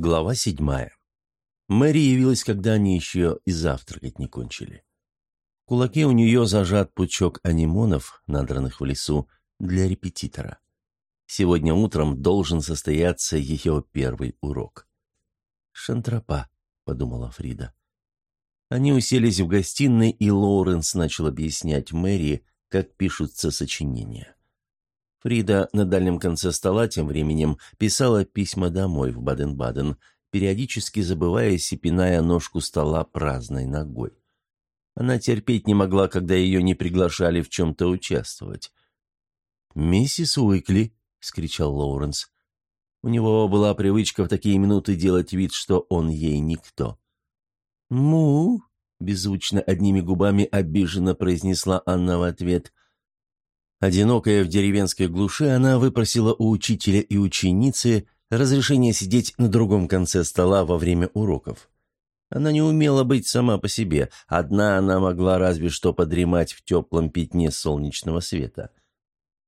Глава седьмая. Мэри явилась, когда они еще и завтракать не кончили. В кулаке у нее зажат пучок анимонов, надранных в лесу, для репетитора. Сегодня утром должен состояться ее первый урок. «Шантропа», — подумала Фрида. Они уселись в гостиной, и Лоуренс начал объяснять Мэри, как пишутся сочинения. Фрида на дальнем конце стола тем временем писала письма домой в Баден-Баден, периодически забываясь и пиная ножку стола праздной ногой. Она терпеть не могла, когда ее не приглашали в чем-то участвовать. «Миссис Уикли!» — скричал Лоуренс. У него была привычка в такие минуты делать вид, что он ей никто. «Му!» — беззвучно одними губами обиженно произнесла Анна в ответ. Одинокая в деревенской глуши, она выпросила у учителя и ученицы разрешение сидеть на другом конце стола во время уроков. Она не умела быть сама по себе, одна она могла разве что подремать в теплом пятне солнечного света.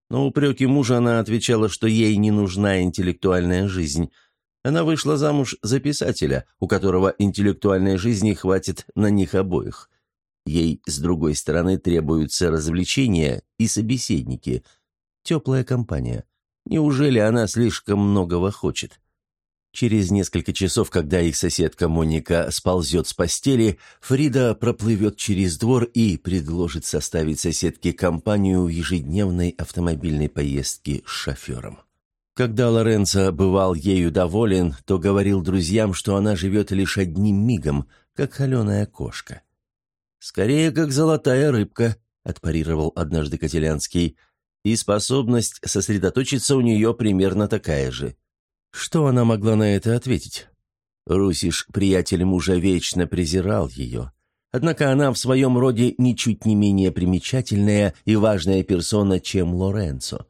Но упреки мужа она отвечала, что ей не нужна интеллектуальная жизнь. Она вышла замуж за писателя, у которого интеллектуальной жизни хватит на них обоих. Ей, с другой стороны, требуются развлечения и собеседники. Теплая компания. Неужели она слишком многого хочет? Через несколько часов, когда их соседка Моника сползет с постели, Фрида проплывет через двор и предложит составить соседке компанию в ежедневной автомобильной поездке с шофером. Когда Лоренцо бывал ею доволен, то говорил друзьям, что она живет лишь одним мигом, как холеная кошка. «Скорее, как золотая рыбка», — отпарировал однажды Котелянский, «и способность сосредоточиться у нее примерно такая же». Что она могла на это ответить? Русиш, приятель мужа, вечно презирал ее. Однако она в своем роде ничуть не менее примечательная и важная персона, чем Лоренцо.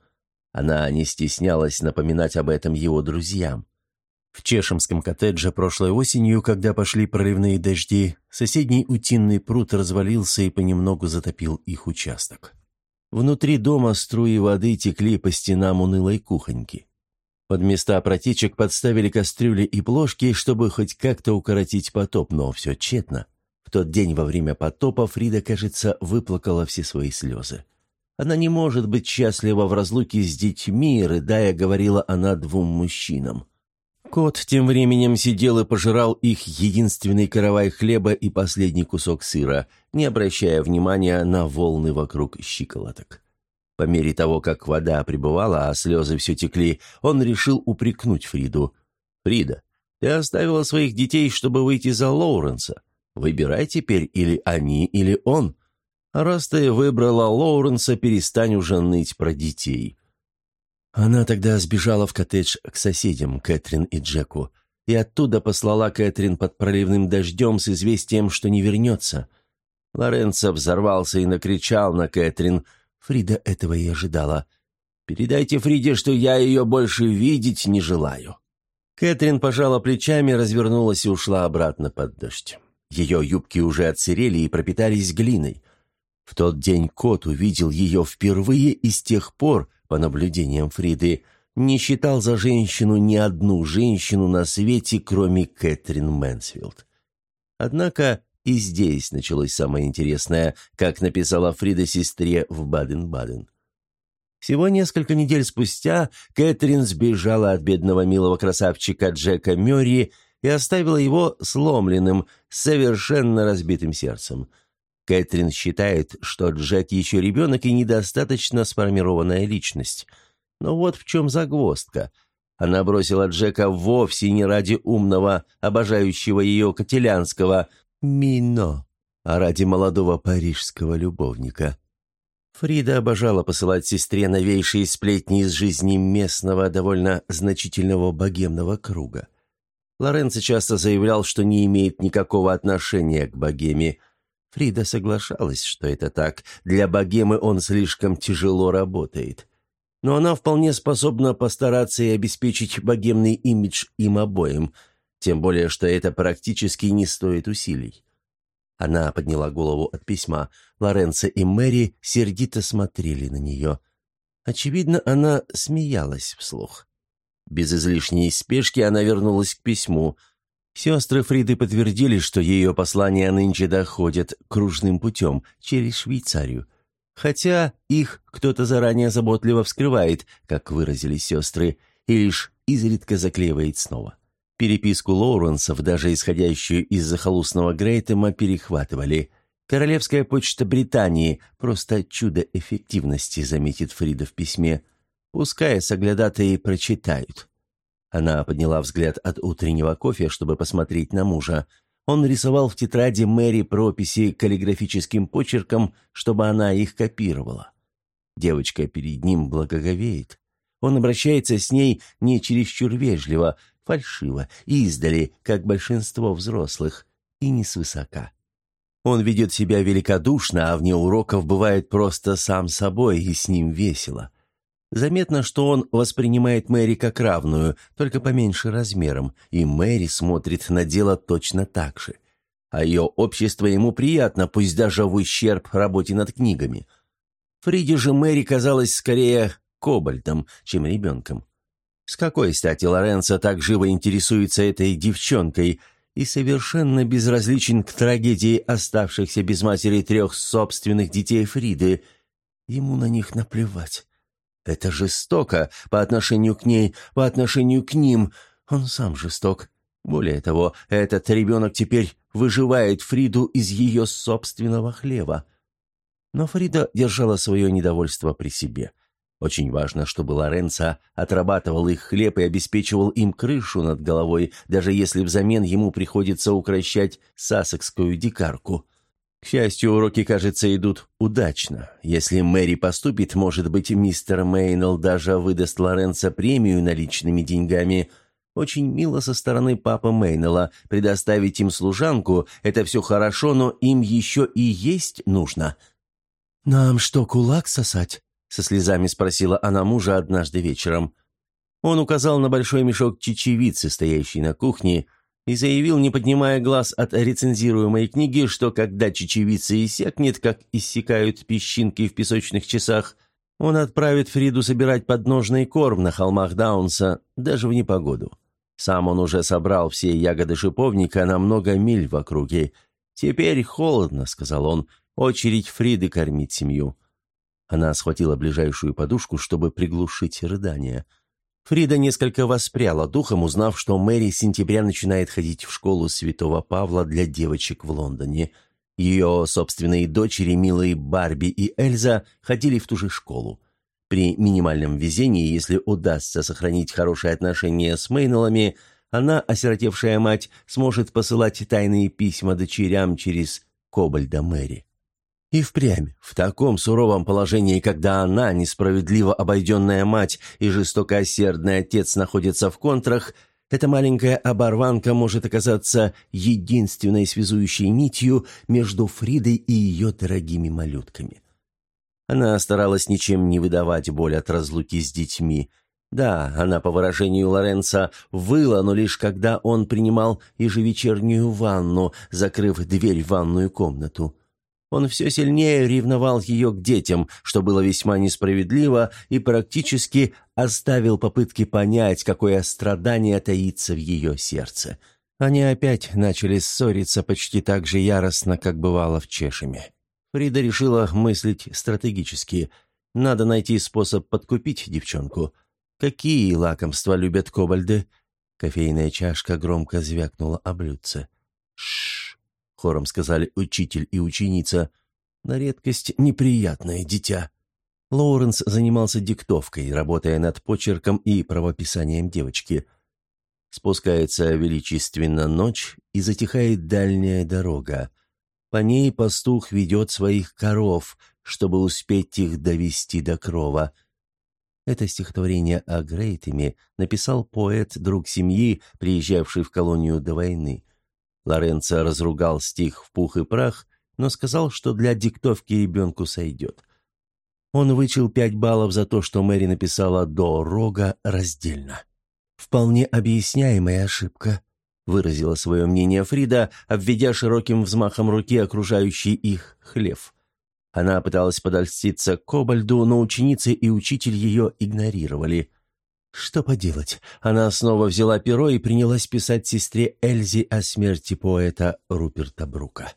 Она не стеснялась напоминать об этом его друзьям. В чешемском коттедже прошлой осенью, когда пошли проливные дожди, соседний утиный пруд развалился и понемногу затопил их участок. Внутри дома струи воды текли по стенам унылой кухоньки. Под места протечек подставили кастрюли и плошки, чтобы хоть как-то укоротить потоп, но все тщетно. В тот день во время потопа Фрида, кажется, выплакала все свои слезы. Она не может быть счастлива в разлуке с детьми, рыдая, говорила она двум мужчинам. Кот тем временем сидел и пожирал их единственный каравай хлеба и последний кусок сыра, не обращая внимания на волны вокруг щиколоток. По мере того, как вода прибывала, а слезы все текли, он решил упрекнуть Фриду. «Фрида, ты оставила своих детей, чтобы выйти за Лоуренса. Выбирай теперь или они, или он. А раз ты выбрала Лоуренса, перестань уже ныть про детей. Она тогда сбежала в коттедж к соседям, Кэтрин и Джеку, и оттуда послала Кэтрин под проливным дождем с известием, что не вернется. Лоренцо взорвался и накричал на Кэтрин. Фрида этого и ожидала. «Передайте Фриде, что я ее больше видеть не желаю». Кэтрин пожала плечами, развернулась и ушла обратно под дождь. Ее юбки уже отсырели и пропитались глиной. В тот день кот увидел ее впервые и с тех пор по наблюдениям Фриды, не считал за женщину ни одну женщину на свете, кроме Кэтрин Мэнсфилд. Однако и здесь началось самое интересное, как написала Фрида сестре в Баден-Баден. Всего несколько недель спустя Кэтрин сбежала от бедного милого красавчика Джека Мёрри и оставила его сломленным, совершенно разбитым сердцем – Кэтрин считает, что Джек еще ребенок и недостаточно сформированная личность. Но вот в чем загвоздка. Она бросила Джека вовсе не ради умного, обожающего ее Котелянского «Мино», а ради молодого парижского любовника. Фрида обожала посылать сестре новейшие сплетни из жизни местного, довольно значительного богемного круга. Лоренцо часто заявлял, что не имеет никакого отношения к богеме, Фрида соглашалась, что это так. Для богемы он слишком тяжело работает. Но она вполне способна постараться и обеспечить богемный имидж им обоим, тем более, что это практически не стоит усилий. Она подняла голову от письма. Лоренцо и Мэри сердито смотрели на нее. Очевидно, она смеялась вслух. Без излишней спешки она вернулась к письму. Сестры Фриды подтвердили, что ее послания нынче доходят кружным путем через Швейцарию. Хотя их кто-то заранее заботливо вскрывает, как выразились сестры, и лишь изредка заклеивает снова. Переписку Лоуренсов, даже исходящую из захолустного Грейтема, перехватывали. Королевская почта Британии – просто чудо эффективности, заметит Фрида в письме. Пускай соглядатые прочитают. Она подняла взгляд от утреннего кофе, чтобы посмотреть на мужа. Он рисовал в тетради Мэри прописи каллиграфическим почерком, чтобы она их копировала. Девочка перед ним благоговеет. Он обращается с ней не чересчур вежливо, фальшиво, издали, как большинство взрослых, и не свысока. Он ведет себя великодушно, а вне уроков бывает просто сам собой, и с ним весело. Заметно, что он воспринимает Мэри как равную, только поменьше размером, и Мэри смотрит на дело точно так же. А ее общество ему приятно, пусть даже в ущерб работе над книгами. Фриде же Мэри казалась скорее кобальтом, чем ребенком. С какой стати Лоренцо так живо интересуется этой девчонкой и совершенно безразличен к трагедии оставшихся без матери трех собственных детей Фриды? Ему на них наплевать. Это жестоко по отношению к ней, по отношению к ним. Он сам жесток. Более того, этот ребенок теперь выживает Фриду из ее собственного хлеба. Но Фрида держала свое недовольство при себе. Очень важно, чтобы Лоренцо отрабатывал их хлеб и обеспечивал им крышу над головой, даже если взамен ему приходится укращать сасекскую дикарку. К счастью, уроки, кажется, идут удачно. Если Мэри поступит, может быть, мистер Мейнелл даже выдаст Лоренцо премию наличными деньгами. Очень мило со стороны папы Мейнелла предоставить им служанку. Это все хорошо, но им еще и есть нужно. «Нам что, кулак сосать?» — со слезами спросила она мужа однажды вечером. Он указал на большой мешок чечевицы, стоящий на кухне, — и заявил, не поднимая глаз от рецензируемой книги, что когда чечевица иссякнет, как иссякают песчинки в песочных часах, он отправит Фриду собирать подножный корм на холмах Даунса даже в непогоду. Сам он уже собрал все ягоды шиповника на много миль в округе. «Теперь холодно», — сказал он, — «очередь Фриды кормить семью». Она схватила ближайшую подушку, чтобы приглушить рыдания — Фрида несколько воспряла духом, узнав, что Мэри с сентября начинает ходить в школу Святого Павла для девочек в Лондоне. Ее собственные дочери, милые Барби и Эльза, ходили в ту же школу. При минимальном везении, если удастся сохранить хорошие отношения с Мейнеллами, она, осиротевшая мать, сможет посылать тайные письма дочерям через Кобальда Мэри. И впрямь, в таком суровом положении, когда она, несправедливо обойденная мать и жестокосердный отец находятся в контрах, эта маленькая оборванка может оказаться единственной связующей нитью между Фридой и ее дорогими малютками. Она старалась ничем не выдавать боль от разлуки с детьми. Да, она, по выражению Лоренца, выла, но лишь когда он принимал ежевечернюю ванну, закрыв дверь в ванную комнату. Он все сильнее ревновал ее к детям, что было весьма несправедливо, и практически оставил попытки понять, какое страдание таится в ее сердце. Они опять начали ссориться почти так же яростно, как бывало в Чешеме. Фрида решила мыслить стратегически. Надо найти способ подкупить девчонку. Какие лакомства любят кобальды? Кофейная чашка громко звякнула о блюдце. Шш хором сказали учитель и ученица. На редкость неприятное дитя. Лоуренс занимался диктовкой, работая над почерком и правописанием девочки. Спускается величественно ночь, и затихает дальняя дорога. По ней пастух ведет своих коров, чтобы успеть их довести до крова. Это стихотворение о Грейтеме написал поэт, друг семьи, приезжавший в колонию до войны. Лоренцо разругал стих в пух и прах, но сказал, что для диктовки ребенку сойдет. Он вычел пять баллов за то, что Мэри написала до рога раздельно. «Вполне объясняемая ошибка», — выразила свое мнение Фрида, обведя широким взмахом руки окружающий их хлев. Она пыталась подольститься к Кобальду, но ученицы и учитель ее игнорировали. Что поделать, она снова взяла перо и принялась писать сестре Эльзи о смерти поэта Руперта Брука.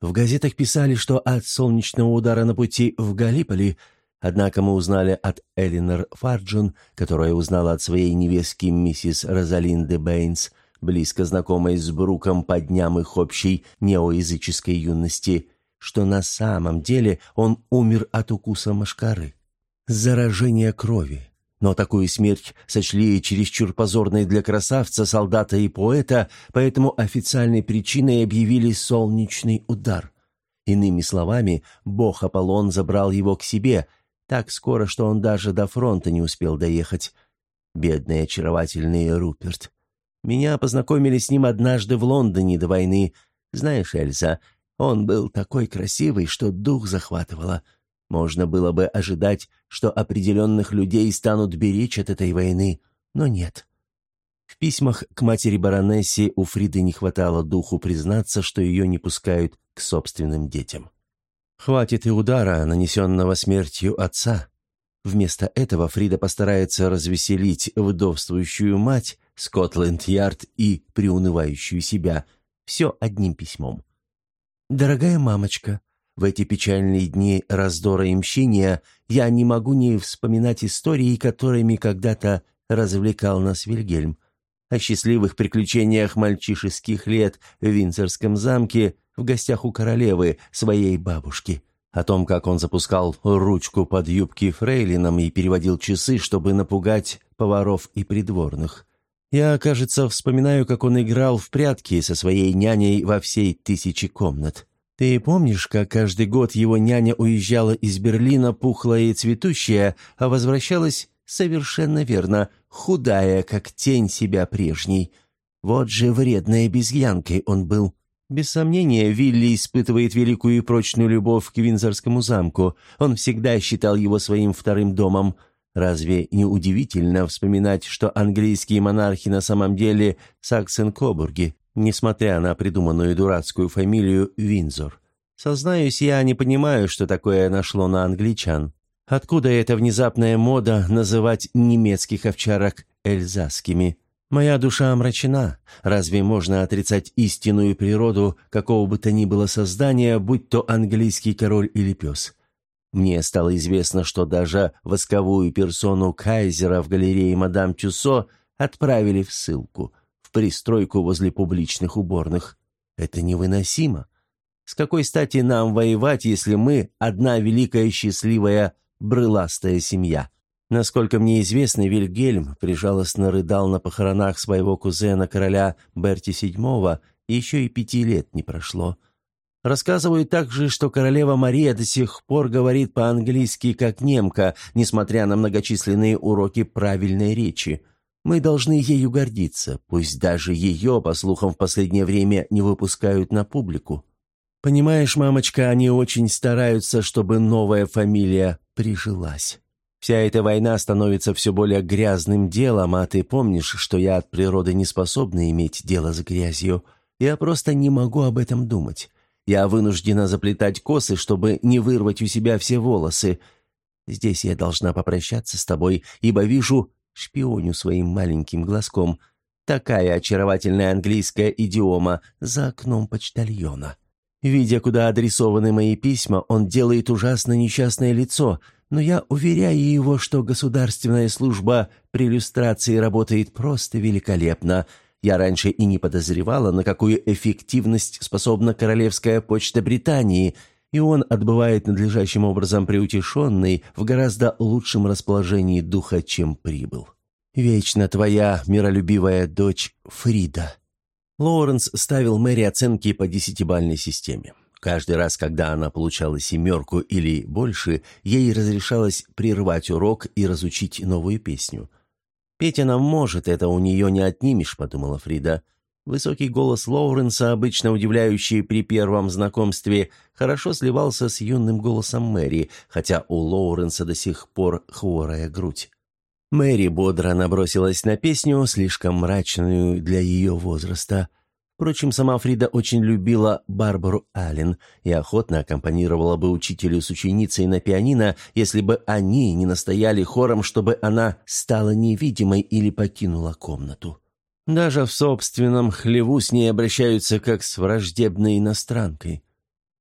В газетах писали, что от солнечного удара на пути в Галиполи, однако мы узнали от Элинор Фарджун, которая узнала от своей невестки миссис Розалинды Бэйнс, близко знакомой с Бруком по дням их общей неоязыческой юности, что на самом деле он умер от укуса мошкары. Заражение крови, но такую смерть сочли чересчур позорной для красавца, солдата и поэта, поэтому официальной причиной объявили солнечный удар. Иными словами, бог Аполлон забрал его к себе, так скоро, что он даже до фронта не успел доехать. Бедный очаровательный Руперт. Меня познакомили с ним однажды в Лондоне до войны. Знаешь, Эльза, он был такой красивый, что дух захватывало. — можно было бы ожидать, что определенных людей станут беречь от этой войны, но нет. В письмах к матери баронессе у Фриды не хватало духу признаться, что ее не пускают к собственным детям. Хватит и удара, нанесенного смертью отца. Вместо этого Фрида постарается развеселить вдовствующую мать, Скотленд-Ярд и приунывающую себя. Все одним письмом. «Дорогая мамочка, в эти печальные дни раздора и мщения я не могу не вспоминать истории, которыми когда-то развлекал нас Вильгельм. О счастливых приключениях мальчишеских лет в Винцерском замке в гостях у королевы, своей бабушки. О том, как он запускал ручку под юбки фрейлином и переводил часы, чтобы напугать поваров и придворных. Я, кажется, вспоминаю, как он играл в прятки со своей няней во всей тысячи комнат. Ты помнишь, как каждый год его няня уезжала из Берлина пухлая и цветущая, а возвращалась совершенно верно, худая, как тень себя прежней? Вот же вредной обезьянкой он был. Без сомнения, Вилли испытывает великую и прочную любовь к Винзорскому замку. Он всегда считал его своим вторым домом. Разве не удивительно вспоминать, что английские монархи на самом деле саксен-кобурги? Несмотря на придуманную дурацкую фамилию Винзор. Сознаюсь, я не понимаю, что такое нашло на англичан. Откуда эта внезапная мода называть немецких овчарок эльзасскими? Моя душа омрачена. Разве можно отрицать истинную природу какого бы то ни было создания, будь то английский король или пес? Мне стало известно, что даже восковую персону Кайзера в галерее мадам Тюсо отправили в ссылку пристройку возле публичных уборных. Это невыносимо. С какой стати нам воевать, если мы одна великая счастливая брыластая семья? Насколько мне известно, Вильгельм прижалостно рыдал на похоронах своего кузена короля Берти VII, и еще и пяти лет не прошло. Рассказывают также, что королева Мария до сих пор говорит по-английски как немка, несмотря на многочисленные уроки правильной речи – мы должны ею гордиться, пусть даже ее, по слухам, в последнее время не выпускают на публику. Понимаешь, мамочка, они очень стараются, чтобы новая фамилия прижилась. Вся эта война становится все более грязным делом, а ты помнишь, что я от природы не способна иметь дело с грязью. Я просто не могу об этом думать. Я вынуждена заплетать косы, чтобы не вырвать у себя все волосы. Здесь я должна попрощаться с тобой, ибо вижу, шпионю своим маленьким глазком. Такая очаровательная английская идиома за окном почтальона. Видя, куда адресованы мои письма, он делает ужасно несчастное лицо, но я уверяю его, что государственная служба при иллюстрации работает просто великолепно. Я раньше и не подозревала, на какую эффективность способна Королевская почта Британии, и он отбывает надлежащим образом приутешенный в гораздо лучшем расположении духа, чем прибыл. Вечно твоя миролюбивая дочь Фрида. Лоуренс ставил Мэри оценки по десятибальной системе. Каждый раз, когда она получала семерку или больше, ей разрешалось прервать урок и разучить новую песню. «Петь она может, это у нее не отнимешь», — подумала Фрида. Высокий голос Лоуренса, обычно удивляющий при первом знакомстве, хорошо сливался с юным голосом Мэри, хотя у Лоуренса до сих пор хворая грудь. Мэри бодро набросилась на песню, слишком мрачную для ее возраста. Впрочем, сама Фрида очень любила Барбару Аллен и охотно аккомпанировала бы учителю с ученицей на пианино, если бы они не настояли хором, чтобы она стала невидимой или покинула комнату. Даже в собственном хлеву с ней обращаются как с враждебной иностранкой.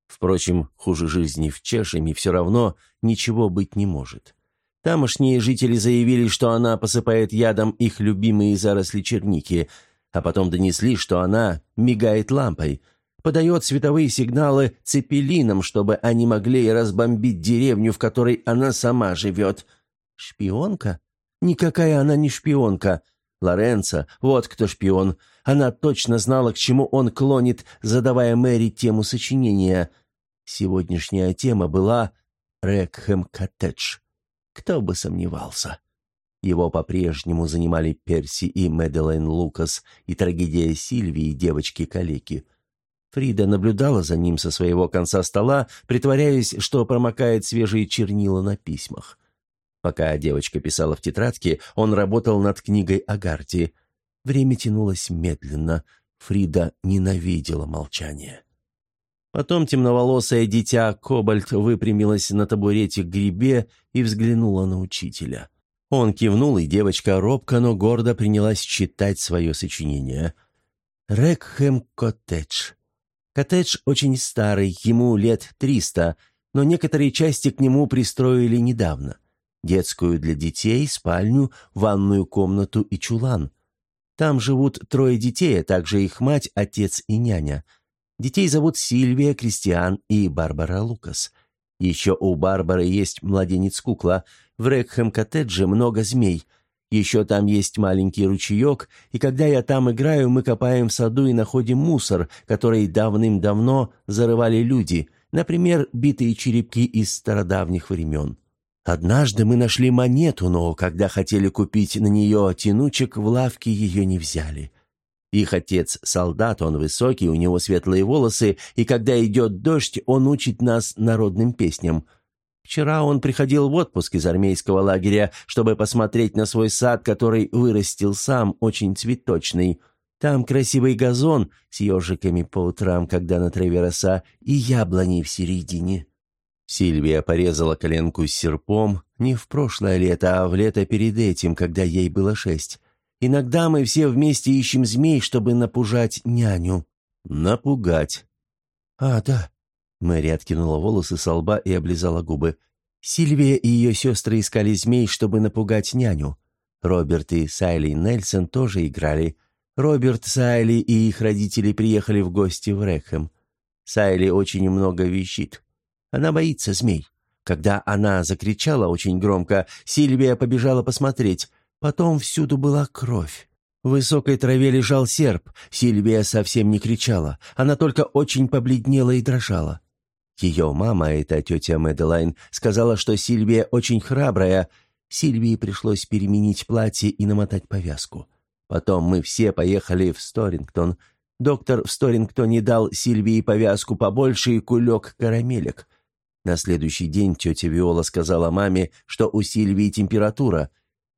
Впрочем, хуже жизни в Чешеме все равно ничего быть не может. Тамошние жители заявили, что она посыпает ядом их любимые заросли черники – а потом донесли, что она мигает лампой, подает световые сигналы цепелинам, чтобы они могли разбомбить деревню, в которой она сама живет. Шпионка? Никакая она не шпионка. Лоренцо, вот кто шпион. Она точно знала, к чему он клонит, задавая Мэри тему сочинения. Сегодняшняя тема была «Рекхэм Коттедж». Кто бы сомневался. Его по-прежнему занимали Перси и Мэдалайн Лукас и трагедия Сильвии, девочки-калеки. Фрида наблюдала за ним со своего конца стола, притворяясь, что промокает свежие чернила на письмах. Пока девочка писала в тетрадке, он работал над книгой о Гарти. Время тянулось медленно. Фрида ненавидела молчание. Потом темноволосое дитя Кобальт выпрямилась на табурете к грибе и взглянула на учителя. Он кивнул, и девочка робко, но гордо принялась читать свое сочинение. «Рекхэм коттедж». Коттедж очень старый, ему лет триста, но некоторые части к нему пристроили недавно. Детскую для детей, спальню, ванную комнату и чулан. Там живут трое детей, а также их мать, отец и няня. Детей зовут Сильвия, Кристиан и Барбара Лукас. Еще у Барбары есть младенец-кукла — в Рекхэм-коттедже много змей. Еще там есть маленький ручеек, и когда я там играю, мы копаем в саду и находим мусор, который давным-давно зарывали люди, например, битые черепки из стародавних времен. Однажды мы нашли монету, но когда хотели купить на нее тянучек, в лавке ее не взяли. Их отец — солдат, он высокий, у него светлые волосы, и когда идет дождь, он учит нас народным песням — Вчера он приходил в отпуск из армейского лагеря, чтобы посмотреть на свой сад, который вырастил сам, очень цветочный. Там красивый газон с ежиками по утрам, когда на траве роса, и яблони в середине. Сильвия порезала коленку с серпом не в прошлое лето, а в лето перед этим, когда ей было шесть. Иногда мы все вместе ищем змей, чтобы напужать няню. Напугать. А, да, Мэри откинула волосы со лба и облизала губы. Сильвия и ее сестры искали змей, чтобы напугать няню. Роберт и Сайли Нельсон тоже играли. Роберт, Сайли и их родители приехали в гости в Рэхэм. Сайли очень много вещит. Она боится змей. Когда она закричала очень громко, Сильвия побежала посмотреть. Потом всюду была кровь. В высокой траве лежал серп. Сильвия совсем не кричала. Она только очень побледнела и дрожала. Ее мама, эта тетя Мэдалайн, сказала, что Сильвия очень храбрая. Сильвии пришлось переменить платье и намотать повязку. Потом мы все поехали в Сторингтон. Доктор в Сторингтоне дал Сильвии повязку побольше и кулек карамелек. На следующий день тетя Виола сказала маме, что у Сильвии температура.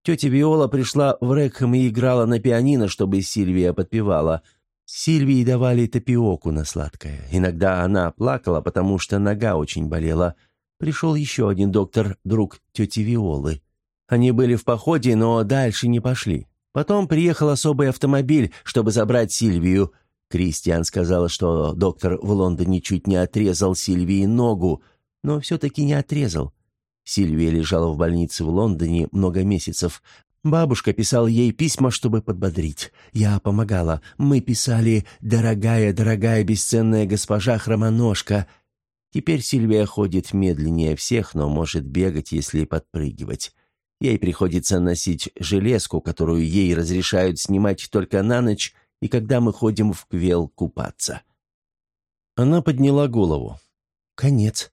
Тетя Виола пришла в Рекхэм и играла на пианино, чтобы Сильвия подпевала – Сильвии давали тапиоку на сладкое. Иногда она плакала, потому что нога очень болела. Пришел еще один доктор, друг тети Виолы. Они были в походе, но дальше не пошли. Потом приехал особый автомобиль, чтобы забрать Сильвию. Кристиан сказала, что доктор в Лондоне чуть не отрезал Сильвии ногу, но все-таки не отрезал. Сильвия лежала в больнице в Лондоне много месяцев. Бабушка писала ей письма, чтобы подбодрить. Я помогала. Мы писали «Дорогая, дорогая, бесценная госпожа Хромоножка». Теперь Сильвия ходит медленнее всех, но может бегать, если подпрыгивать. Ей приходится носить железку, которую ей разрешают снимать только на ночь, и когда мы ходим в квел купаться. Она подняла голову. «Конец».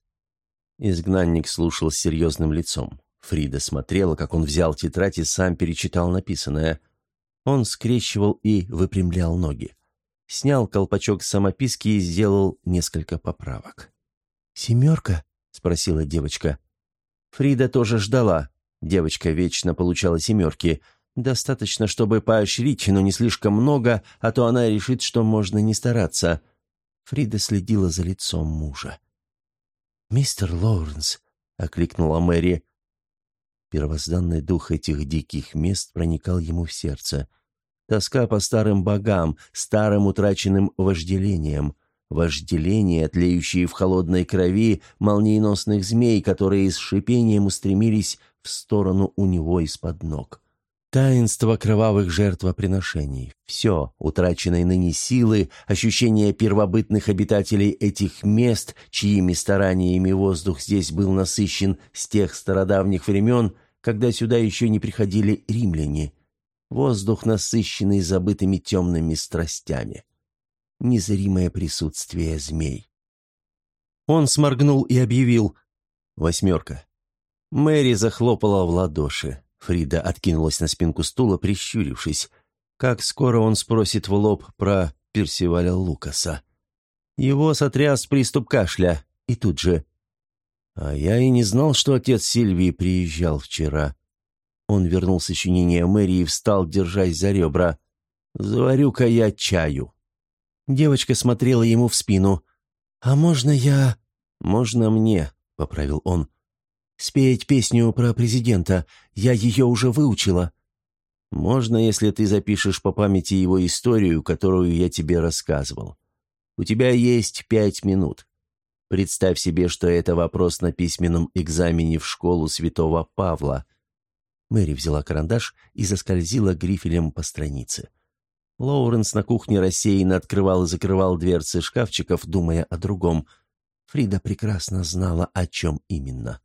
Изгнанник слушал с серьезным лицом. Фрида смотрела, как он взял тетрадь и сам перечитал написанное. Он скрещивал и выпрямлял ноги. Снял колпачок самописки и сделал несколько поправок. «Семерка?» — спросила девочка. Фрида тоже ждала. Девочка вечно получала семерки. Достаточно, чтобы поощрить, но не слишком много, а то она решит, что можно не стараться. Фрида следила за лицом мужа. «Мистер Лоуренс», — окликнула Мэри. Первозданный дух этих диких мест проникал ему в сердце. Тоска по старым богам, старым утраченным вожделением. Вожделение, тлеющие в холодной крови молниеносных змей, которые с шипением устремились в сторону у него из-под ног. Таинство кровавых жертвоприношений. Все, утраченной ныне силы, ощущение первобытных обитателей этих мест, чьими стараниями воздух здесь был насыщен с тех стародавних времен, когда сюда еще не приходили римляне. Воздух, насыщенный забытыми темными страстями. Незримое присутствие змей. Он сморгнул и объявил «Восьмерка». Мэри захлопала в ладоши. Фрида откинулась на спинку стула, прищурившись. Как скоро он спросит в лоб про Персиваля Лукаса? Его сотряс приступ кашля, и тут же... А я и не знал, что отец Сильвии приезжал вчера. Он вернул сочинение Мэри и встал, держась за ребра. «Заварю-ка я чаю». Девочка смотрела ему в спину. «А можно я...» «Можно мне», — поправил он спеть песню про президента. Я ее уже выучила». «Можно, если ты запишешь по памяти его историю, которую я тебе рассказывал. У тебя есть пять минут. Представь себе, что это вопрос на письменном экзамене в школу святого Павла». Мэри взяла карандаш и заскользила грифелем по странице. Лоуренс на кухне рассеянно открывал и закрывал дверцы шкафчиков, думая о другом. Фрида прекрасно знала, о чем именно.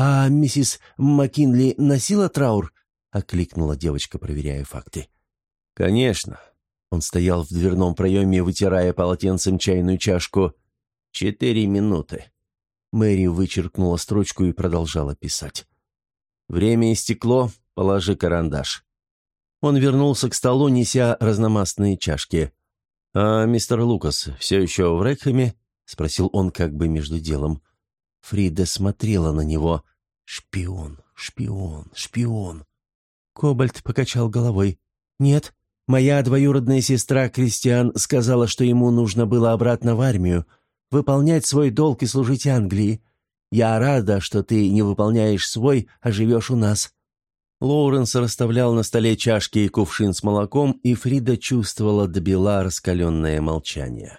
«А миссис Маккинли носила траур?» — окликнула девочка, проверяя факты. «Конечно». Он стоял в дверном проеме, вытирая полотенцем чайную чашку. «Четыре минуты». Мэри вычеркнула строчку и продолжала писать. «Время истекло, положи карандаш». Он вернулся к столу, неся разномастные чашки. «А мистер Лукас все еще в Рекхэме?» — спросил он как бы между делом. Фрида смотрела на него. «Шпион, шпион, шпион». Кобальт покачал головой. «Нет, моя двоюродная сестра Кристиан сказала, что ему нужно было обратно в армию, выполнять свой долг и служить Англии. Я рада, что ты не выполняешь свой, а живешь у нас». Лоуренс расставлял на столе чашки и кувшин с молоком, и Фрида чувствовала до бела раскаленное молчание.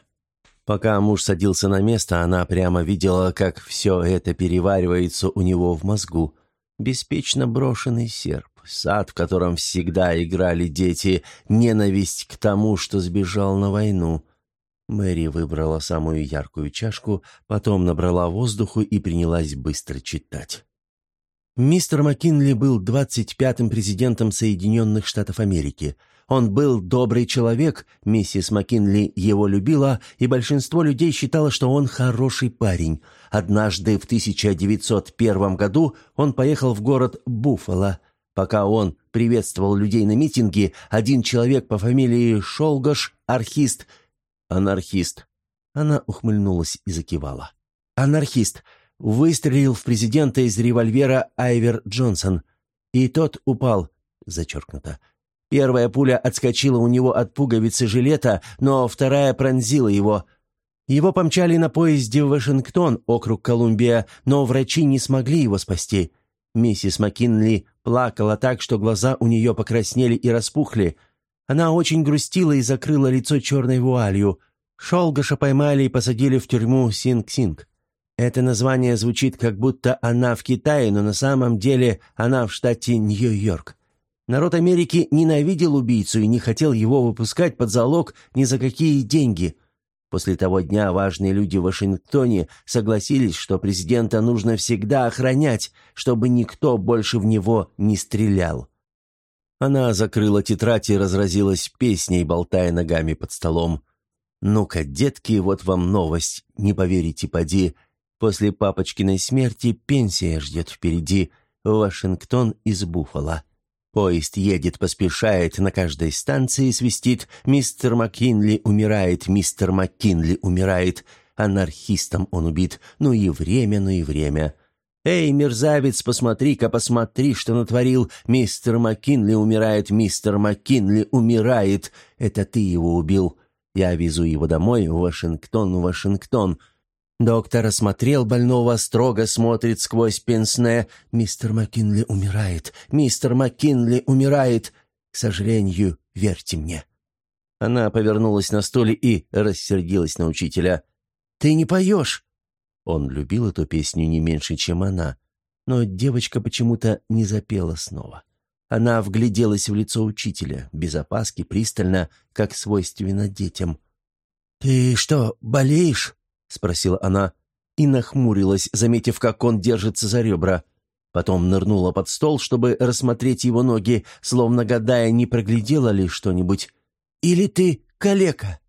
Пока муж садился на место, она прямо видела, как все это переваривается у него в мозгу. Беспечно брошенный серп, сад, в котором всегда играли дети, ненависть к тому, что сбежал на войну. Мэри выбрала самую яркую чашку, потом набрала воздуху и принялась быстро читать. Мистер Маккинли был 25-м президентом Соединенных Штатов Америки – он был добрый человек, миссис Маккинли его любила, и большинство людей считало, что он хороший парень. Однажды в 1901 году он поехал в город Буффало. Пока он приветствовал людей на митинге, один человек по фамилии Шолгош, архист, анархист. Она ухмыльнулась и закивала. Анархист выстрелил в президента из револьвера Айвер Джонсон, и тот упал, зачеркнуто, Первая пуля отскочила у него от пуговицы жилета, но вторая пронзила его. Его помчали на поезде в Вашингтон, округ Колумбия, но врачи не смогли его спасти. Миссис Маккинли плакала так, что глаза у нее покраснели и распухли. Она очень грустила и закрыла лицо черной вуалью. Шолгаша поймали и посадили в тюрьму Синг-Синг. Это название звучит, как будто она в Китае, но на самом деле она в штате Нью-Йорк. Народ Америки ненавидел убийцу и не хотел его выпускать под залог ни за какие деньги. После того дня важные люди в Вашингтоне согласились, что президента нужно всегда охранять, чтобы никто больше в него не стрелял. Она закрыла тетрадь и разразилась песней, болтая ногами под столом. «Ну-ка, детки, вот вам новость, не поверите, поди. После папочкиной смерти пенсия ждет впереди. Вашингтон из Буффало». Поезд едет, поспешает, на каждой станции свистит «Мистер Маккинли умирает, мистер Маккинли умирает». Анархистом он убит, ну и время, ну и время. «Эй, мерзавец, посмотри-ка, посмотри, что натворил! Мистер Маккинли умирает, мистер Маккинли умирает! Это ты его убил! Я везу его домой, в Вашингтон, в Вашингтон!» Доктор осмотрел больного, строго смотрит сквозь пенсне. «Мистер Маккинли умирает! Мистер Маккинли умирает! К сожалению, верьте мне!» Она повернулась на стуле и рассердилась на учителя. «Ты не поешь!» Он любил эту песню не меньше, чем она, но девочка почему-то не запела снова. Она вгляделась в лицо учителя, без опаски, пристально, как свойственно детям. «Ты что, болеешь?» — спросила она и нахмурилась, заметив, как он держится за ребра. Потом нырнула под стол, чтобы рассмотреть его ноги, словно гадая, не проглядела ли что-нибудь. «Или ты калека?»